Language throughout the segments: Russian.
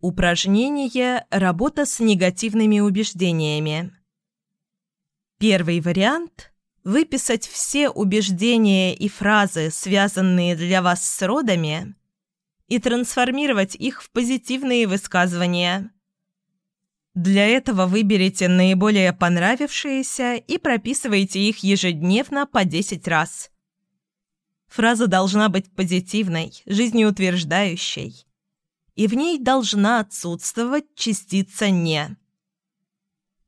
Упражнение «Работа с негативными убеждениями». Первый вариант – выписать все убеждения и фразы, связанные для вас с родами, и трансформировать их в позитивные высказывания. Для этого выберите наиболее понравившиеся и прописывайте их ежедневно по 10 раз. Фраза должна быть позитивной, жизнеутверждающей и в ней должна отсутствовать частица «не».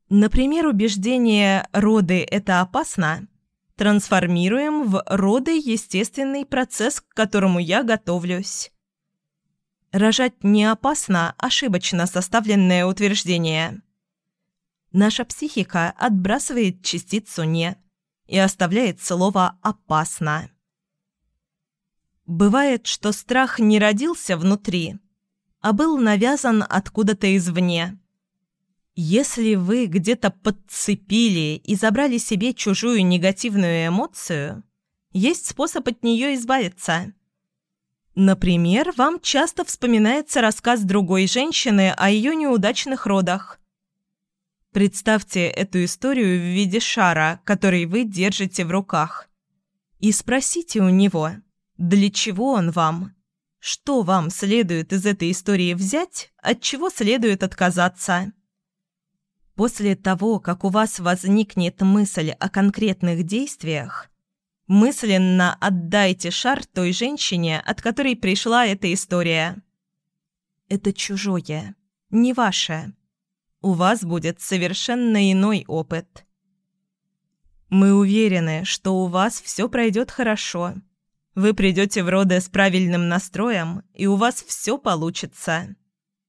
Например, убеждение «роды – это опасно» трансформируем в «роды – естественный процесс, к которому я готовлюсь». Рожать не опасно – ошибочно составленное утверждение. Наша психика отбрасывает частицу «не» и оставляет слово «опасно». Бывает, что страх не родился внутри – а был навязан откуда-то извне. Если вы где-то подцепили и забрали себе чужую негативную эмоцию, есть способ от нее избавиться. Например, вам часто вспоминается рассказ другой женщины о ее неудачных родах. Представьте эту историю в виде шара, который вы держите в руках. И спросите у него, для чего он вам – что вам следует из этой истории взять, от чего следует отказаться? После того, как у вас возникнет мысль о конкретных действиях, мысленно отдайте шар той женщине, от которой пришла эта история. Это чужое, не ваше. У вас будет совершенно иной опыт. Мы уверены, что у вас все пройдет хорошо – вы придете в роды с правильным настроем, и у вас все получится.